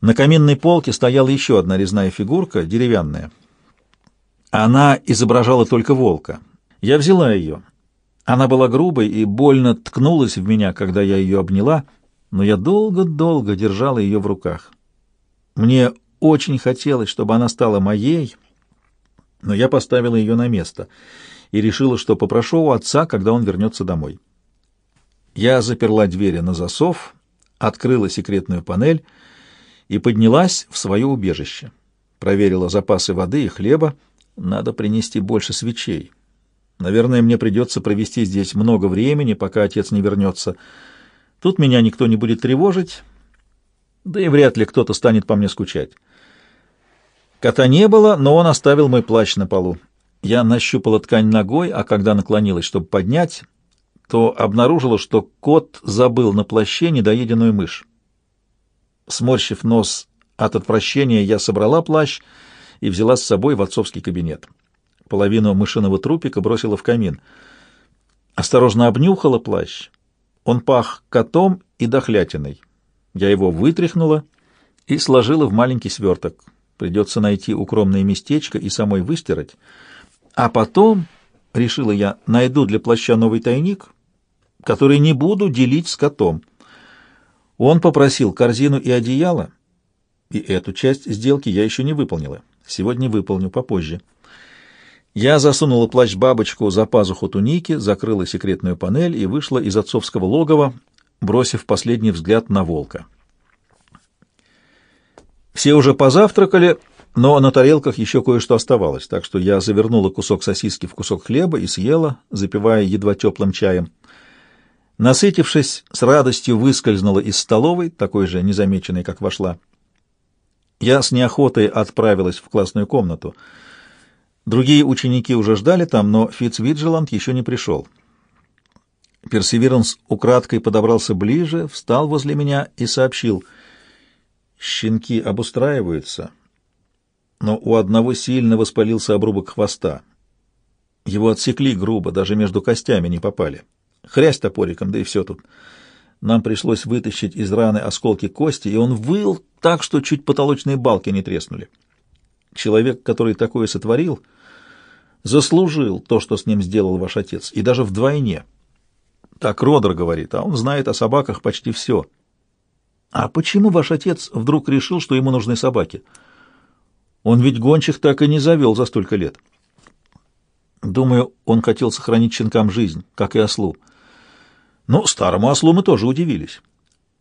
На каминной полке стояла еще одна резная фигурка, деревянная. Она изображала только волка. Я взяла ее. Она была грубой и больно ткнулась в меня, когда я ее обняла, но я долго-долго держала ее в руках. Мне очень хотелось, чтобы она стала моей, но я поставила ее на место и решила, что попрошу у отца, когда он вернется домой. Я заперла двери на засов, открыла секретную панель и поднялась в свое убежище. Проверила запасы воды и хлеба. Надо принести больше свечей. Наверное, мне придется провести здесь много времени, пока отец не вернется. Тут меня никто не будет тревожить, да и вряд ли кто-то станет по мне скучать. Кота не было, но он оставил мой плащ на полу. Я нащупала ткань ногой, а когда наклонилась, чтобы поднять, то обнаружила, что кот забыл на плаще недоеденную мышь. Сморщив нос от отвращения, я собрала плащ и взяла с собой в отцовский кабинет. Половину мышиного трупика бросила в камин. Осторожно обнюхала плащ. Он пах котом и дохлятиной. Я его вытряхнула и сложила в маленький сверток. Придется найти укромное местечко и самой выстирать. А потом, решила я, найду для плаща новый тайник, который не буду делить с котом. Он попросил корзину и одеяло, и эту часть сделки я еще не выполнила. Сегодня выполню попозже. Я засунула плащ-бабочку за пазуху туники, закрыла секретную панель и вышла из отцовского логова, бросив последний взгляд на волка. Все уже позавтракали, но на тарелках еще кое-что оставалось, так что я завернула кусок сосиски в кусок хлеба и съела, запивая едва теплым чаем. Насытившись, с радостью выскользнула из столовой, такой же незамеченной, как вошла. Я с неохотой отправилась в классную комнату. Другие ученики уже ждали там, но Фитцвиджеланд еще не пришел. Персеверанс украдкой подобрался ближе, встал возле меня и сообщил — Щенки обустраиваются, но у одного сильно воспалился обрубок хвоста. Его отсекли грубо, даже между костями не попали. Хрясь топориком, да и все тут. Нам пришлось вытащить из раны осколки кости, и он выл так, что чуть потолочные балки не треснули. Человек, который такое сотворил, заслужил то, что с ним сделал ваш отец, и даже вдвойне. Так Родер говорит, а он знает о собаках почти все. А почему ваш отец вдруг решил, что ему нужны собаки? Он ведь гончих так и не завел за столько лет. Думаю, он хотел сохранить щенкам жизнь, как и ослу. Но старому ослу мы тоже удивились.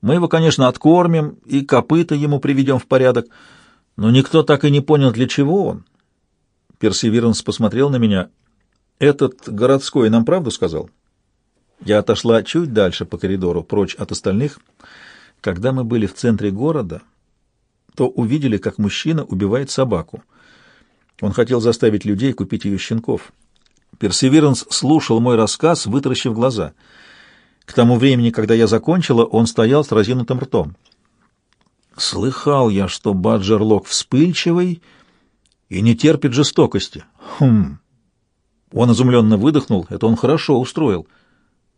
Мы его, конечно, откормим и копыта ему приведем в порядок, но никто так и не понял, для чего он. Персеверанс посмотрел на меня. «Этот городской нам правду сказал?» Я отошла чуть дальше по коридору, прочь от остальных — когда мы были в центре города, то увидели, как мужчина убивает собаку. Он хотел заставить людей купить ее щенков. Персеверанс слушал мой рассказ, вытаращив глаза. К тому времени, когда я закончила, он стоял с разинутым ртом. Слыхал я, что Баджерлок вспыльчивый и не терпит жестокости. Хм. Он изумленно выдохнул. Это он хорошо устроил.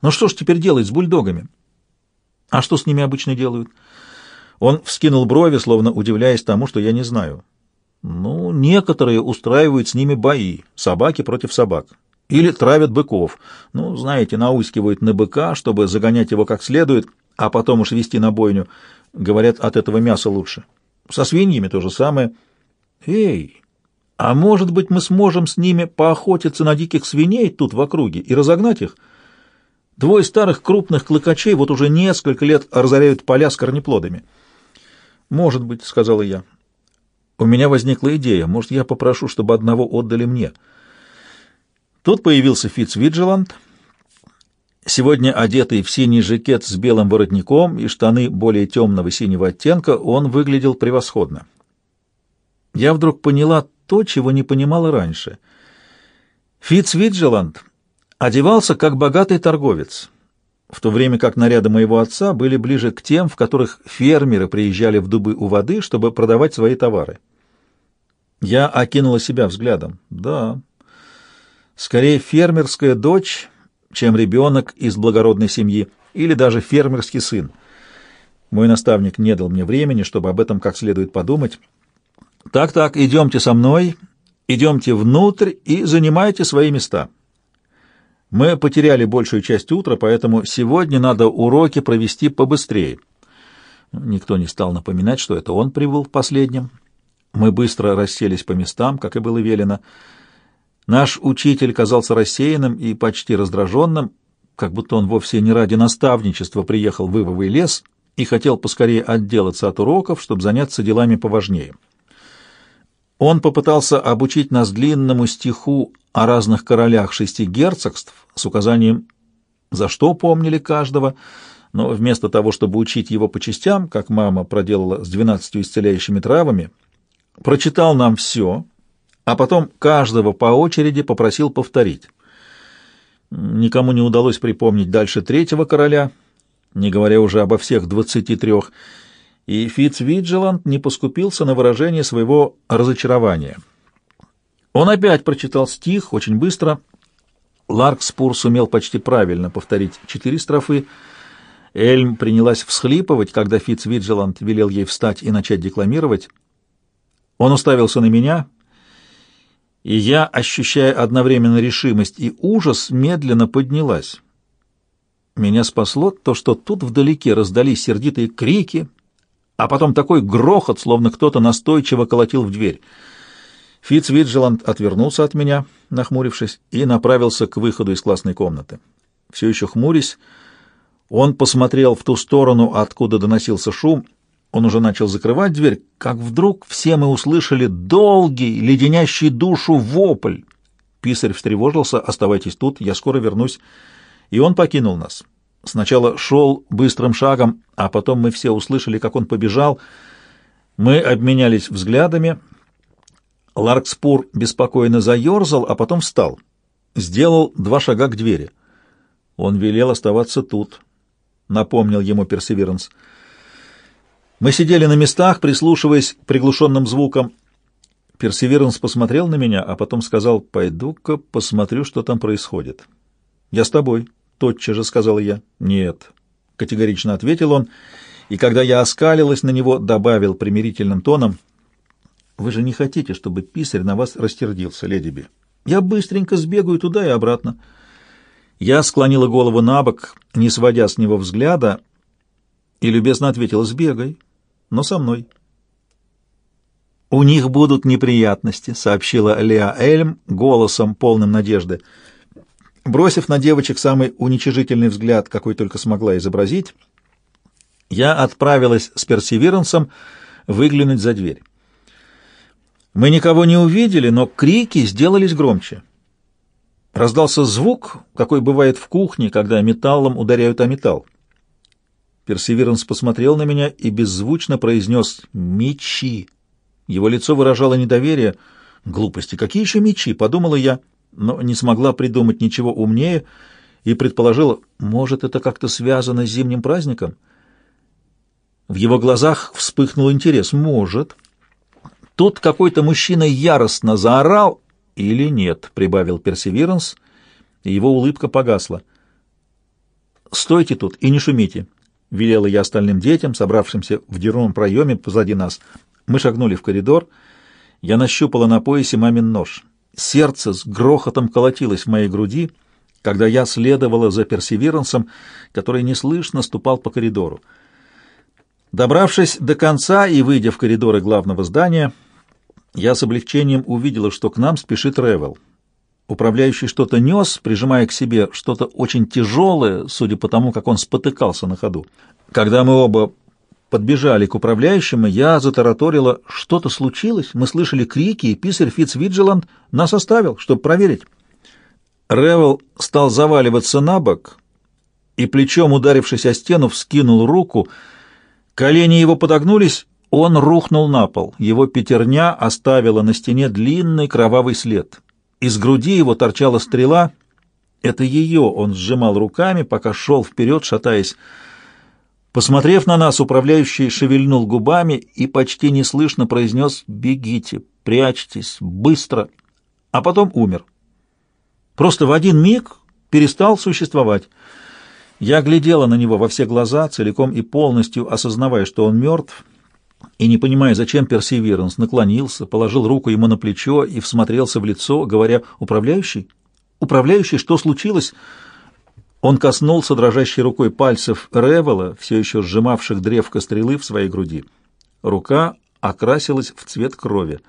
Но что ж теперь делать с бульдогами? А что с ними обычно делают? Он вскинул брови, словно удивляясь тому, что я не знаю. Ну, некоторые устраивают с ними бои, собаки против собак. Или травят быков. Ну, знаете, наускивают на быка, чтобы загонять его как следует, а потом уж вести на бойню. Говорят, от этого мяса лучше. Со свиньями то же самое. Эй, а может быть мы сможем с ними поохотиться на диких свиней тут в округе и разогнать их? Двое старых крупных клыкачей вот уже несколько лет разоряют поля с корнеплодами. «Может быть», — сказала я. «У меня возникла идея. Может, я попрошу, чтобы одного отдали мне». Тут появился Фитцвиджеланд, сегодня одетый в синий жакет с белым воротником и штаны более темного синего оттенка, он выглядел превосходно. Я вдруг поняла то, чего не понимала раньше. Фитцвиджеланд одевался как богатый торговец, в то время как наряды моего отца были ближе к тем, в которых фермеры приезжали в дубы у воды, чтобы продавать свои товары. Я окинула себя взглядом. Да, скорее фермерская дочь, чем ребенок из благородной семьи, или даже фермерский сын. Мой наставник не дал мне времени, чтобы об этом как следует подумать. «Так-так, идемте со мной, идемте внутрь и занимайте свои места». Мы потеряли большую часть утра, поэтому сегодня надо уроки провести побыстрее. Никто не стал напоминать, что это он прибыл последним. Мы быстро расселись по местам, как и было велено. Наш учитель казался рассеянным и почти раздраженным, как будто он вовсе не ради наставничества приехал в Ивовый лес и хотел поскорее отделаться от уроков, чтобы заняться делами поважнее. Он попытался обучить нас длинному стиху о разных королях шести герцогств с указанием, за что помнили каждого, но вместо того, чтобы учить его по частям, как мама проделала с двенадцатью исцеляющими травами, прочитал нам все, а потом каждого по очереди попросил повторить. Никому не удалось припомнить дальше третьего короля, не говоря уже обо всех двадцати трех, и Фитцвиджеланд не поскупился на выражение своего разочарования. Он опять прочитал стих очень быстро. Ларкспур сумел почти правильно повторить четыре строфы. Эльм принялась всхлипывать, когда Фитцвиджеланд велел ей встать и начать декламировать. Он уставился на меня, и я, ощущая одновременно решимость и ужас, медленно поднялась. Меня спасло то, что тут вдалеке раздались сердитые крики, а потом такой грохот, словно кто-то настойчиво колотил в дверь. Фитцвиджеланд отвернулся от меня, нахмурившись, и направился к выходу из классной комнаты. Все еще хмурясь, он посмотрел в ту сторону, откуда доносился шум, он уже начал закрывать дверь, как вдруг все мы услышали долгий, леденящий душу вопль. Писарь встревожился, оставайтесь тут, я скоро вернусь. И он покинул нас. Сначала шел быстрым шагом, а потом мы все услышали, как он побежал. Мы обменялись взглядами. Ларкспур беспокойно заерзал, а потом встал. Сделал два шага к двери. Он велел оставаться тут, — напомнил ему Персеверанс. — мы сидели на местах, прислушиваясь к приглушенным звукам. Персеверанс посмотрел на меня, а потом сказал, «Пойду-ка посмотрю, что там происходит». «Я с тобой», — тотчас же сказал я. «Нет», — категорично ответил он, и когда я оскалилась на него, добавил примирительным тоном, «Вы же не хотите, чтобы писарь на вас растердился, леди Би? Я быстренько сбегаю туда и обратно». Я склонила голову на бок, не сводя с него взгляда, и любезно ответила, «Сбегай, но со мной. «У них будут неприятности», — сообщила Леа Эльм голосом, полным надежды. Бросив на девочек самый уничижительный взгляд, какой только смогла изобразить, я отправилась с Персеверансом выглянуть за дверь. Мы никого не увидели, но крики сделались громче. Раздался звук, какой бывает в кухне, когда металлом ударяют о металл. Персеверанс посмотрел на меня и беззвучно произнес «Мечи». Его лицо выражало недоверие. «Глупости! Какие еще мечи?» — подумала я, но не смогла придумать ничего умнее и предположила, может, это как-то связано с зимним праздником? В его глазах вспыхнул интерес. «Может». Тут какой-то мужчина яростно заорал или нет, прибавил Персеверанс, и его улыбка погасла. «Стойте тут и не шумите», — велела я остальным детям, собравшимся в дверном проеме позади нас. Мы шагнули в коридор. Я нащупала на поясе мамин нож. Сердце с грохотом колотилось в моей груди, когда я следовала за персеверансом, который неслышно ступал по коридору. Добравшись до конца и выйдя в коридоры главного здания, я с облегчением увидела, что к нам спешит Ревел. Управляющий что-то нес, прижимая к себе что-то очень тяжелое, судя по тому, как он спотыкался на ходу. Когда мы оба подбежали к управляющему, я затараторила, что-то случилось, мы слышали крики, и писарь Фитцвиджеланд нас оставил, чтобы проверить. Ревел стал заваливаться на бок и, плечом ударившись о стену, вскинул руку. Колени его подогнулись, он рухнул на пол. Его пятерня оставила на стене длинный кровавый след. Из груди его торчала стрела. Это ее он сжимал руками, пока шел вперед, шатаясь. Посмотрев на нас, управляющий шевельнул губами и почти неслышно произнес «Бегите, прячьтесь, быстро!» А потом умер. Просто в один миг перестал существовать. Я глядела на него во все глаза, целиком и полностью осознавая, что он мертв, и не понимая, зачем Персеверанс наклонился, положил руку ему на плечо и всмотрелся в лицо, говоря «Управляющий? Управляющий, что случилось?» Он коснулся дрожащей рукой пальцев Ревела, все еще сжимавших древко стрелы в своей груди. Рука окрасилась в цвет крови.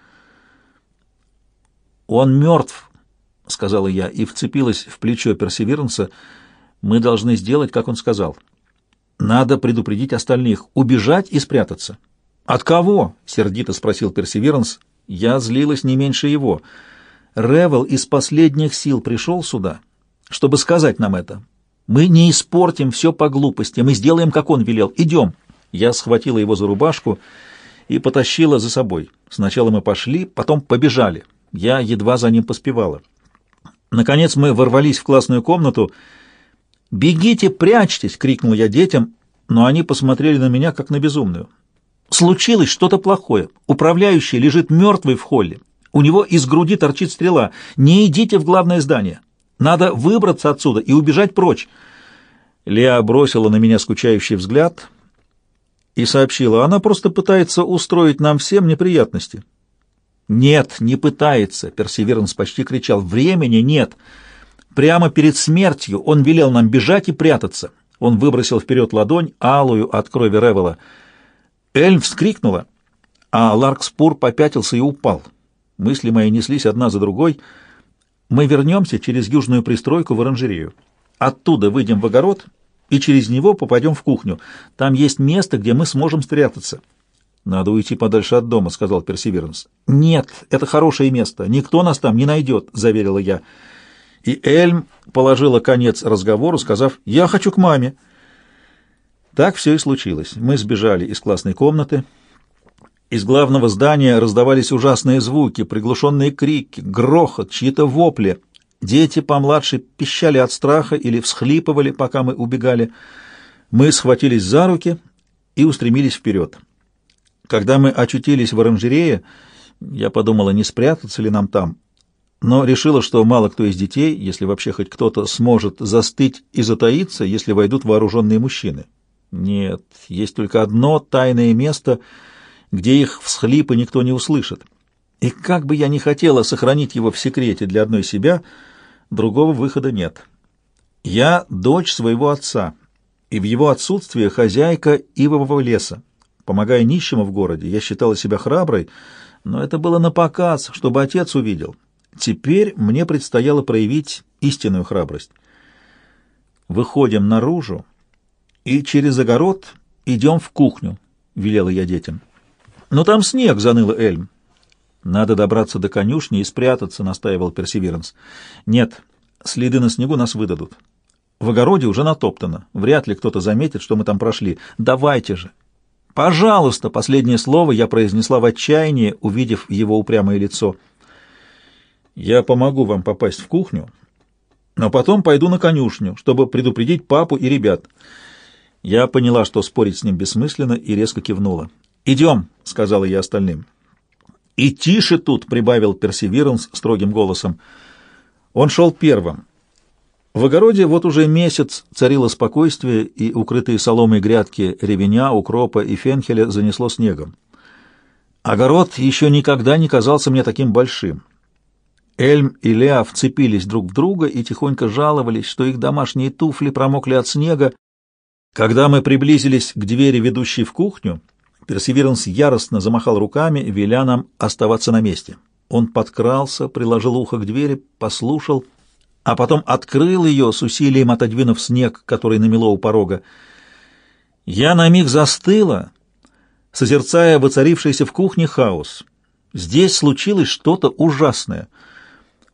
«Он мертв», — сказала я, и вцепилась в плечо Персеверанса. «Мы должны сделать, как он сказал. Надо предупредить остальных, убежать и спрятаться». «От кого?» — сердито спросил Персеверанс. Я злилась не меньше его. Ревел из последних сил пришел сюда, чтобы сказать нам это. Мы не испортим все по глупости, мы сделаем, как он велел. Идем. Я схватила его за рубашку и потащила за собой. Сначала мы пошли, потом побежали. Я едва за ним поспевала. Наконец мы ворвались в классную комнату. «Бегите, прячьтесь!» — крикнул я детям, но они посмотрели на меня, как на безумную. Случилось что-то плохое. Управляющий лежит мертвый в холле. У него из груди торчит стрела. Не идите в главное здание. Надо выбраться отсюда и убежать прочь. Леа бросила на меня скучающий взгляд и сообщила, она просто пытается устроить нам всем неприятности. «Нет, не пытается», — Персеверанс почти кричал, — «времени нет». Прямо перед смертью он велел нам бежать и прятаться. Он выбросил вперед ладонь, алую от крови Ревела — Эльм вскрикнула, а Ларкспур попятился и упал. Мысли мои неслись одна за другой. Мы вернемся через южную пристройку в оранжерею. Оттуда выйдем в огород и через него попадем в кухню. Там есть место, где мы сможем спрятаться. «Надо уйти подальше от дома», — сказал Персеверанс. «Нет, это хорошее место. Никто нас там не найдет», — заверила я. И Эльм положила конец разговору, сказав, «Я хочу к маме». Так все и случилось. Мы сбежали из классной комнаты. Из главного здания раздавались ужасные звуки, приглушенные крики, грохот, чьи-то вопли. Дети помладше пищали от страха или всхлипывали, пока мы убегали. Мы схватились за руки и устремились вперед. Когда мы очутились в оранжерее, я подумала, не спрятаться ли нам там, но решила, что мало кто из детей, если вообще хоть кто-то, сможет застыть и затаиться, если войдут вооруженные мужчины. Нет, есть только одно тайное место, где их всхлипы никто не услышит. И как бы я ни хотела сохранить его в секрете для одной себя, другого выхода нет. Я дочь своего отца, и в его отсутствие хозяйка ивового леса. Помогая нищему в городе, я считала себя храброй, но это было на показ, чтобы отец увидел. Теперь мне предстояло проявить истинную храбрость. Выходим наружу, и через огород идем в кухню», — велела я детям. «Но там снег», — заныла Эльм. «Надо добраться до конюшни и спрятаться», — настаивал Персеверанс. «Нет, следы на снегу нас выдадут. В огороде уже натоптано. Вряд ли кто-то заметит, что мы там прошли. Давайте же!» «Пожалуйста!» — последнее слово я произнесла в отчаянии, увидев его упрямое лицо. «Я помогу вам попасть в кухню, но потом пойду на конюшню, чтобы предупредить папу и ребят». Я поняла, что спорить с ним бессмысленно, и резко кивнула. «Идем», — сказала я остальным. «И тише тут», — прибавил Персеверанс строгим голосом. Он шел первым. В огороде вот уже месяц царило спокойствие, и укрытые соломой грядки ревеня, укропа и фенхеля занесло снегом. Огород еще никогда не казался мне таким большим. Эльм и Леа вцепились друг в друга и тихонько жаловались, что их домашние туфли промокли от снега, когда мы приблизились к двери, ведущей в кухню, Персеверанс яростно замахал руками, веля нам оставаться на месте. Он подкрался, приложил ухо к двери, послушал, а потом открыл ее с усилием, отодвинув снег, который намело у порога. Я на миг застыла, созерцая воцарившийся в кухне хаос. Здесь случилось что-то ужасное.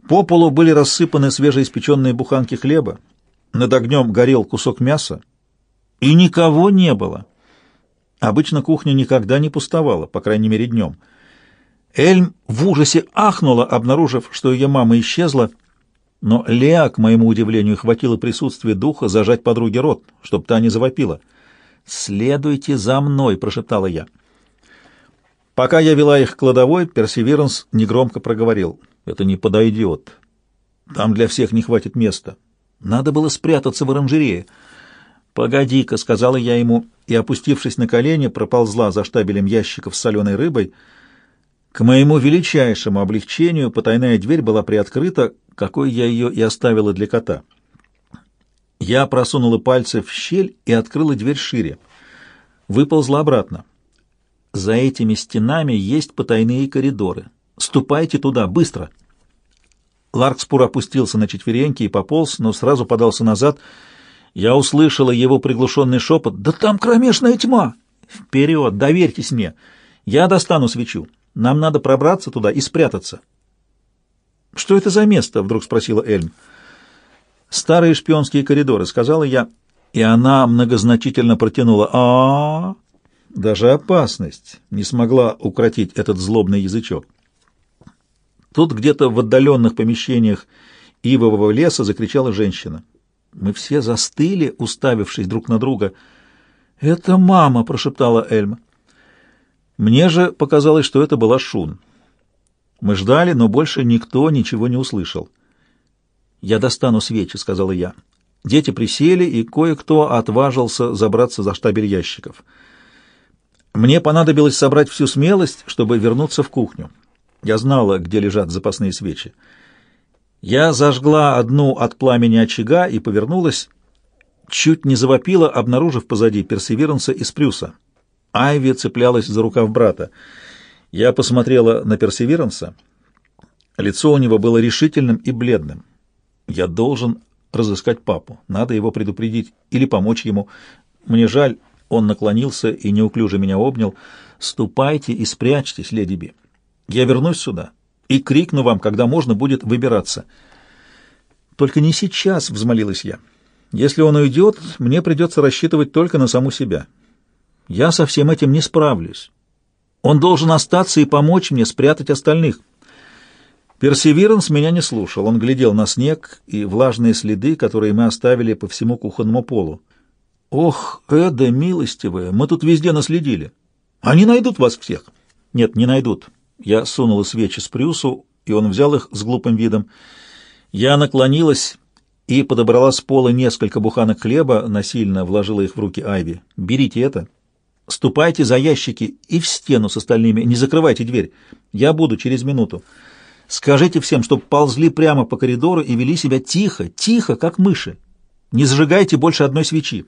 По полу были рассыпаны свежеиспеченные буханки хлеба, над огнем горел кусок мяса, и никого не было. Обычно кухня никогда не пустовала, по крайней мере днем. Эльм в ужасе ахнула, обнаружив, что ее мама исчезла, но Леа, к моему удивлению, хватило присутствия духа зажать подруге рот, чтобы та не завопила. «Следуйте за мной», — прошептала я. Пока я вела их к кладовой, Персеверанс негромко проговорил. «Это не подойдет. Там для всех не хватит места. Надо было спрятаться в оранжерее». «Погоди-ка», — сказала я ему, и, опустившись на колени, проползла за штабелем ящиков с соленой рыбой. К моему величайшему облегчению потайная дверь была приоткрыта, какой я ее и оставила для кота. Я просунула пальцы в щель и открыла дверь шире. Выползла обратно. За этими стенами есть потайные коридоры. Ступайте туда, быстро!» Ларкспур опустился на четвереньки и пополз, но сразу подался назад. Я услышала его приглушенный шепот. «Да там кромешная тьма!» «Вперед! Доверьтесь мне! Я достану свечу. Нам надо пробраться туда и спрятаться». «Что это за место?» — вдруг спросила Эльм. «Старые шпионские коридоры», — сказала я, и она многозначительно протянула. а, -а, -а Даже опасность не смогла укротить этот злобный язычок. Тут где-то в отдаленных помещениях ивового леса закричала женщина. Мы все застыли, уставившись друг на друга. «Это мама!» — прошептала Эльма. Мне же показалось, что это была Шун. Мы ждали, но больше никто ничего не услышал. «Я достану свечи», — сказала я. Дети присели, и кое-кто отважился забраться за штабель ящиков. Мне понадобилось собрать всю смелость, чтобы вернуться в кухню. Я знала, где лежат запасные свечи. Я зажгла одну от пламени очага и повернулась, чуть не завопила, обнаружив позади Персеверанса и Спрюса. Айви цеплялась за рукав брата. Я посмотрела на Персеверанса. Лицо у него было решительным и бледным. Я должен разыскать папу. Надо его предупредить или помочь ему. Мне жаль, он наклонился и неуклюже меня обнял. «Ступайте и спрячьтесь, леди Би». Я вернусь сюда и крикну вам, когда можно будет выбираться. Только не сейчас, — взмолилась я. Если он уйдет, мне придется рассчитывать только на саму себя. Я со всем этим не справлюсь. Он должен остаться и помочь мне спрятать остальных. Персевиранс меня не слушал. Он глядел на снег и влажные следы, которые мы оставили по всему кухонному полу. «Ох, Эда, милостивая, мы тут везде наследили. Они найдут вас всех». «Нет, не найдут. Я сунула свечи с Прюсу, и он взял их с глупым видом. Я наклонилась и подобрала с пола несколько буханок хлеба, насильно вложила их в руки Айви. «Берите это. Ступайте за ящики и в стену с остальными. Не закрывайте дверь. Я буду через минуту. Скажите всем, чтобы ползли прямо по коридору и вели себя тихо, тихо, как мыши. Не зажигайте больше одной свечи».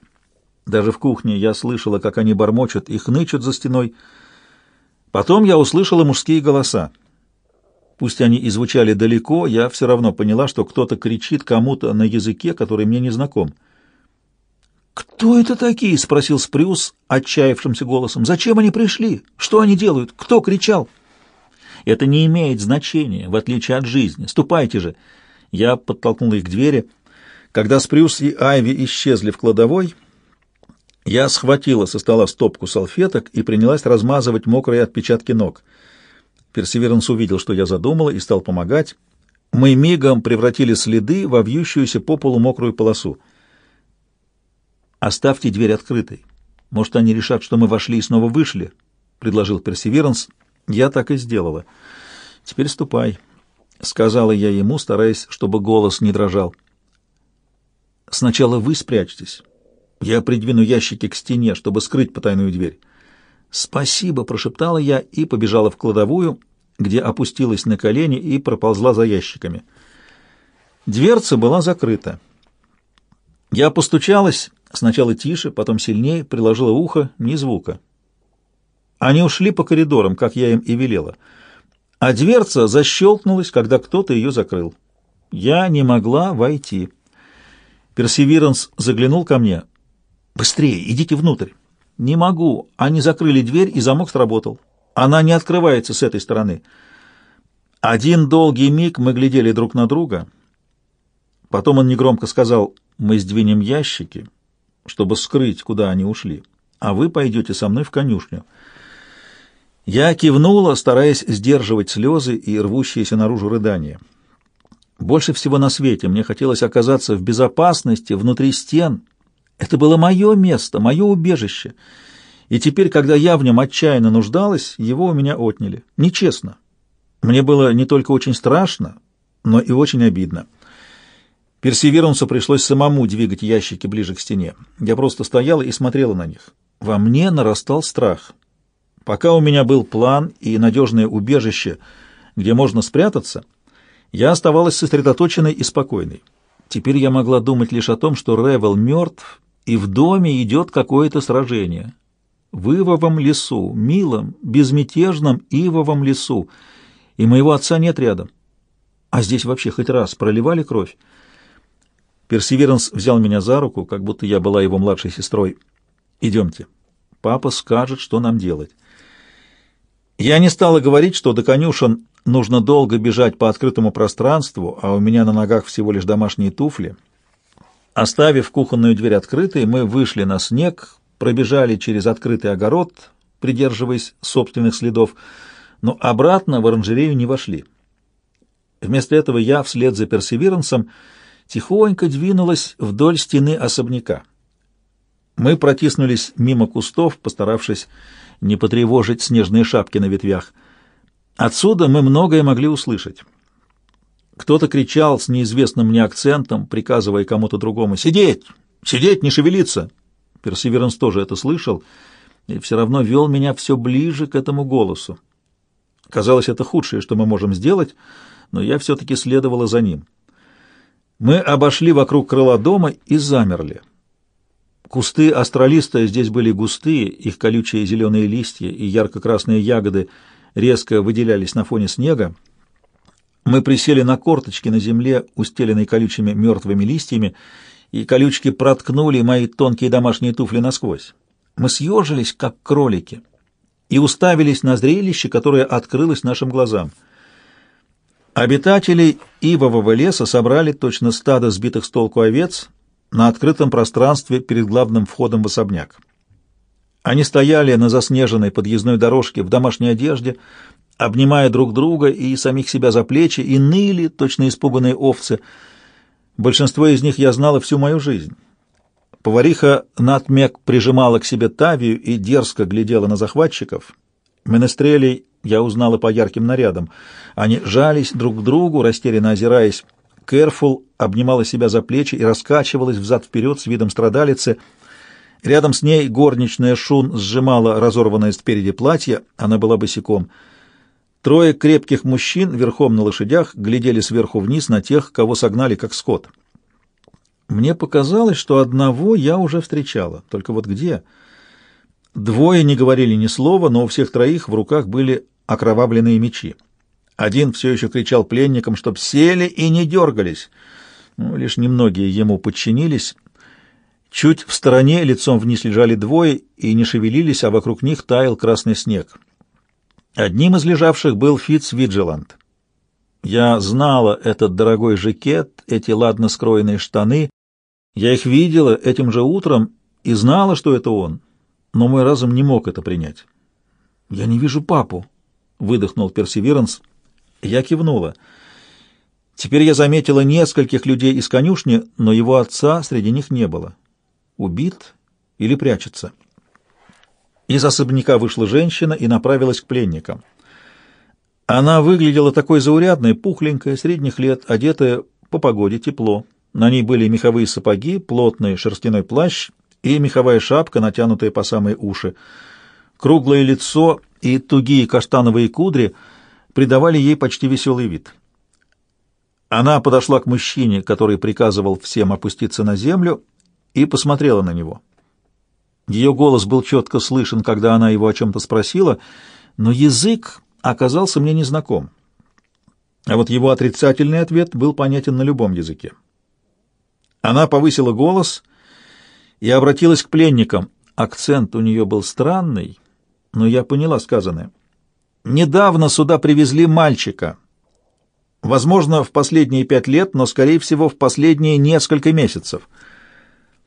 Даже в кухне я слышала, как они бормочут и хнычут за стеной, — Потом я услышала мужские голоса. Пусть они и звучали далеко, я все равно поняла, что кто-то кричит кому-то на языке, который мне не знаком. «Кто это такие?» — спросил Спрюс отчаявшимся голосом. «Зачем они пришли? Что они делают? Кто кричал?» «Это не имеет значения, в отличие от жизни. Ступайте же!» Я подтолкнул их к двери. Когда Спрюс и Айви исчезли в кладовой, я схватила со стола стопку салфеток и принялась размазывать мокрые отпечатки ног. Персеверанс увидел, что я задумала, и стал помогать. Мы мигом превратили следы во вьющуюся по полу мокрую полосу. «Оставьте дверь открытой. Может, они решат, что мы вошли и снова вышли», — предложил Персеверанс. Я так и сделала. «Теперь ступай», — сказала я ему, стараясь, чтобы голос не дрожал. «Сначала вы спрячьтесь». Я придвину ящики к стене, чтобы скрыть потайную дверь. «Спасибо», — прошептала я и побежала в кладовую, где опустилась на колени и проползла за ящиками. Дверца была закрыта. Я постучалась, сначала тише, потом сильнее, приложила ухо, ни звука. Они ушли по коридорам, как я им и велела. А дверца защелкнулась, когда кто-то ее закрыл. Я не могла войти. Персевиранс заглянул ко мне — «Быстрее, идите внутрь». «Не могу. Они закрыли дверь, и замок сработал. Она не открывается с этой стороны». Один долгий миг мы глядели друг на друга. Потом он негромко сказал, «Мы сдвинем ящики, чтобы скрыть, куда они ушли, а вы пойдете со мной в конюшню». Я кивнула, стараясь сдерживать слезы и рвущиеся наружу рыдания. Больше всего на свете мне хотелось оказаться в безопасности внутри стен, это было мое место, мое убежище. И теперь, когда я в нем отчаянно нуждалась, его у меня отняли. Нечестно. Мне было не только очень страшно, но и очень обидно. Персеверансу пришлось самому двигать ящики ближе к стене. Я просто стояла и смотрела на них. Во мне нарастал страх. Пока у меня был план и надежное убежище, где можно спрятаться, я оставалась сосредоточенной и спокойной. Теперь я могла думать лишь о том, что Ревел мертв, и в доме идет какое-то сражение. В ивовом лесу, милом, безмятежном ивовом лесу, и моего отца нет рядом. А здесь вообще хоть раз проливали кровь? Персеверанс взял меня за руку, как будто я была его младшей сестрой. «Идемте. Папа скажет, что нам делать». Я не стала говорить, что до конюшен нужно долго бежать по открытому пространству, а у меня на ногах всего лишь домашние туфли. Оставив кухонную дверь открытой, мы вышли на снег, пробежали через открытый огород, придерживаясь собственных следов, но обратно в оранжерею не вошли. Вместо этого я вслед за Персеверансом тихонько двинулась вдоль стены особняка. Мы протиснулись мимо кустов, постаравшись не потревожить снежные шапки на ветвях. Отсюда мы многое могли услышать. Кто-то кричал с неизвестным мне акцентом, приказывая кому-то другому «Сидеть! Сидеть, не шевелиться!» Персеверанс тоже это слышал и все равно вел меня все ближе к этому голосу. Казалось, это худшее, что мы можем сделать, но я все-таки следовала за ним. Мы обошли вокруг крыла дома и замерли. Кусты астролиста здесь были густые, их колючие зеленые листья и ярко-красные ягоды резко выделялись на фоне снега. Мы присели на корточки на земле, устеленной колючими мертвыми листьями, и колючки проткнули мои тонкие домашние туфли насквозь. Мы съежились, как кролики, и уставились на зрелище, которое открылось нашим глазам — Обитатели ивового леса собрали точно стадо сбитых с толку овец на открытом пространстве перед главным входом в особняк. Они стояли на заснеженной подъездной дорожке в домашней одежде, обнимая друг друга и самих себя за плечи, и ныли, точно испуганные овцы. Большинство из них я знала всю мою жизнь. Повариха Натмек прижимала к себе Тавию и дерзко глядела на захватчиков. Менестрелей я узнала по ярким нарядам. Они жались друг к другу, растерянно озираясь. Кэрфул обнимала себя за плечи и раскачивалась взад-вперед с видом страдалицы. Рядом с ней горничная Шун сжимала разорванное спереди платье, она была босиком. Трое крепких мужчин верхом на лошадях глядели сверху вниз на тех, кого согнали как скот. Мне показалось, что одного я уже встречала, только вот где? Двое не говорили ни слова, но у всех троих в руках были окровавленные мечи. Один все еще кричал пленникам, чтоб сели и не дергались. Ну, лишь немногие ему подчинились. Чуть в стороне лицом вниз лежали двое и не шевелились, а вокруг них таял красный снег. Одним из лежавших был Фитц Виджиланд. Я знала этот дорогой жакет, эти ладно скроенные штаны. Я их видела этим же утром и знала, что это он, но мой разум не мог это принять. «Я не вижу папу», — выдохнул Персеверанс. Я кивнула. Теперь я заметила нескольких людей из конюшни, но его отца среди них не было. Убит или прячется? Из особняка вышла женщина и направилась к пленникам. Она выглядела такой заурядной, пухленькая, средних лет, одетая по погоде, тепло. На ней были меховые сапоги, плотный шерстяной плащ и меховая шапка, натянутая по самые уши. Круглое лицо и тугие каштановые кудри придавали ей почти веселый вид. Она подошла к мужчине, который приказывал всем опуститься на землю, и посмотрела на него. Ее голос был четко слышен, когда она его о чем-то спросила, но язык оказался мне незнаком. А вот его отрицательный ответ был понятен на любом языке. Она повысила голос и обратилась к пленникам. Акцент у нее был странный, но я поняла сказанное. Недавно сюда привезли мальчика. Возможно, в последние пять лет, но, скорее всего, в последние несколько месяцев.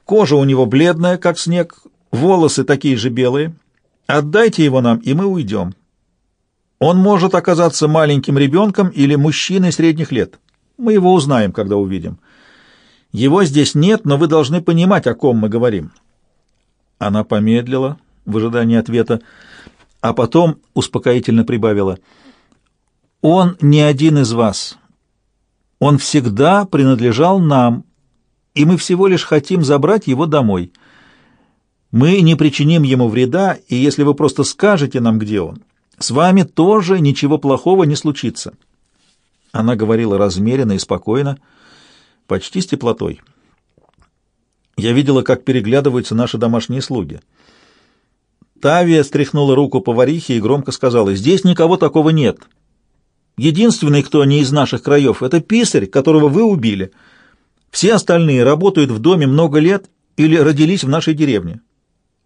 Кожа у него бледная, как снег, волосы такие же белые. Отдайте его нам, и мы уйдем. Он может оказаться маленьким ребенком или мужчиной средних лет. Мы его узнаем, когда увидим. Его здесь нет, но вы должны понимать, о ком мы говорим». Она помедлила в ожидании ответа а потом успокоительно прибавила. «Он не один из вас. Он всегда принадлежал нам, и мы всего лишь хотим забрать его домой. Мы не причиним ему вреда, и если вы просто скажете нам, где он, с вами тоже ничего плохого не случится». Она говорила размеренно и спокойно, почти с теплотой. Я видела, как переглядываются наши домашние слуги. Тавия стряхнула руку поварихи и громко сказала, «Здесь никого такого нет. Единственный, кто не из наших краев, это писарь, которого вы убили. Все остальные работают в доме много лет или родились в нашей деревне.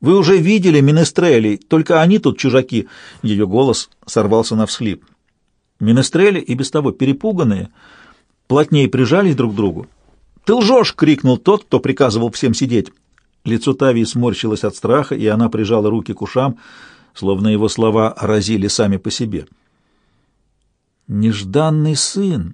Вы уже видели Минестрелей, только они тут чужаки». Ее голос сорвался на всхлип. Минестрели и без того перепуганные плотнее прижались друг к другу. «Ты лжешь!» — крикнул тот, кто приказывал всем сидеть. Лицо Тавии сморщилось от страха, и она прижала руки к ушам, словно его слова разили сами по себе. «Нежданный сын!»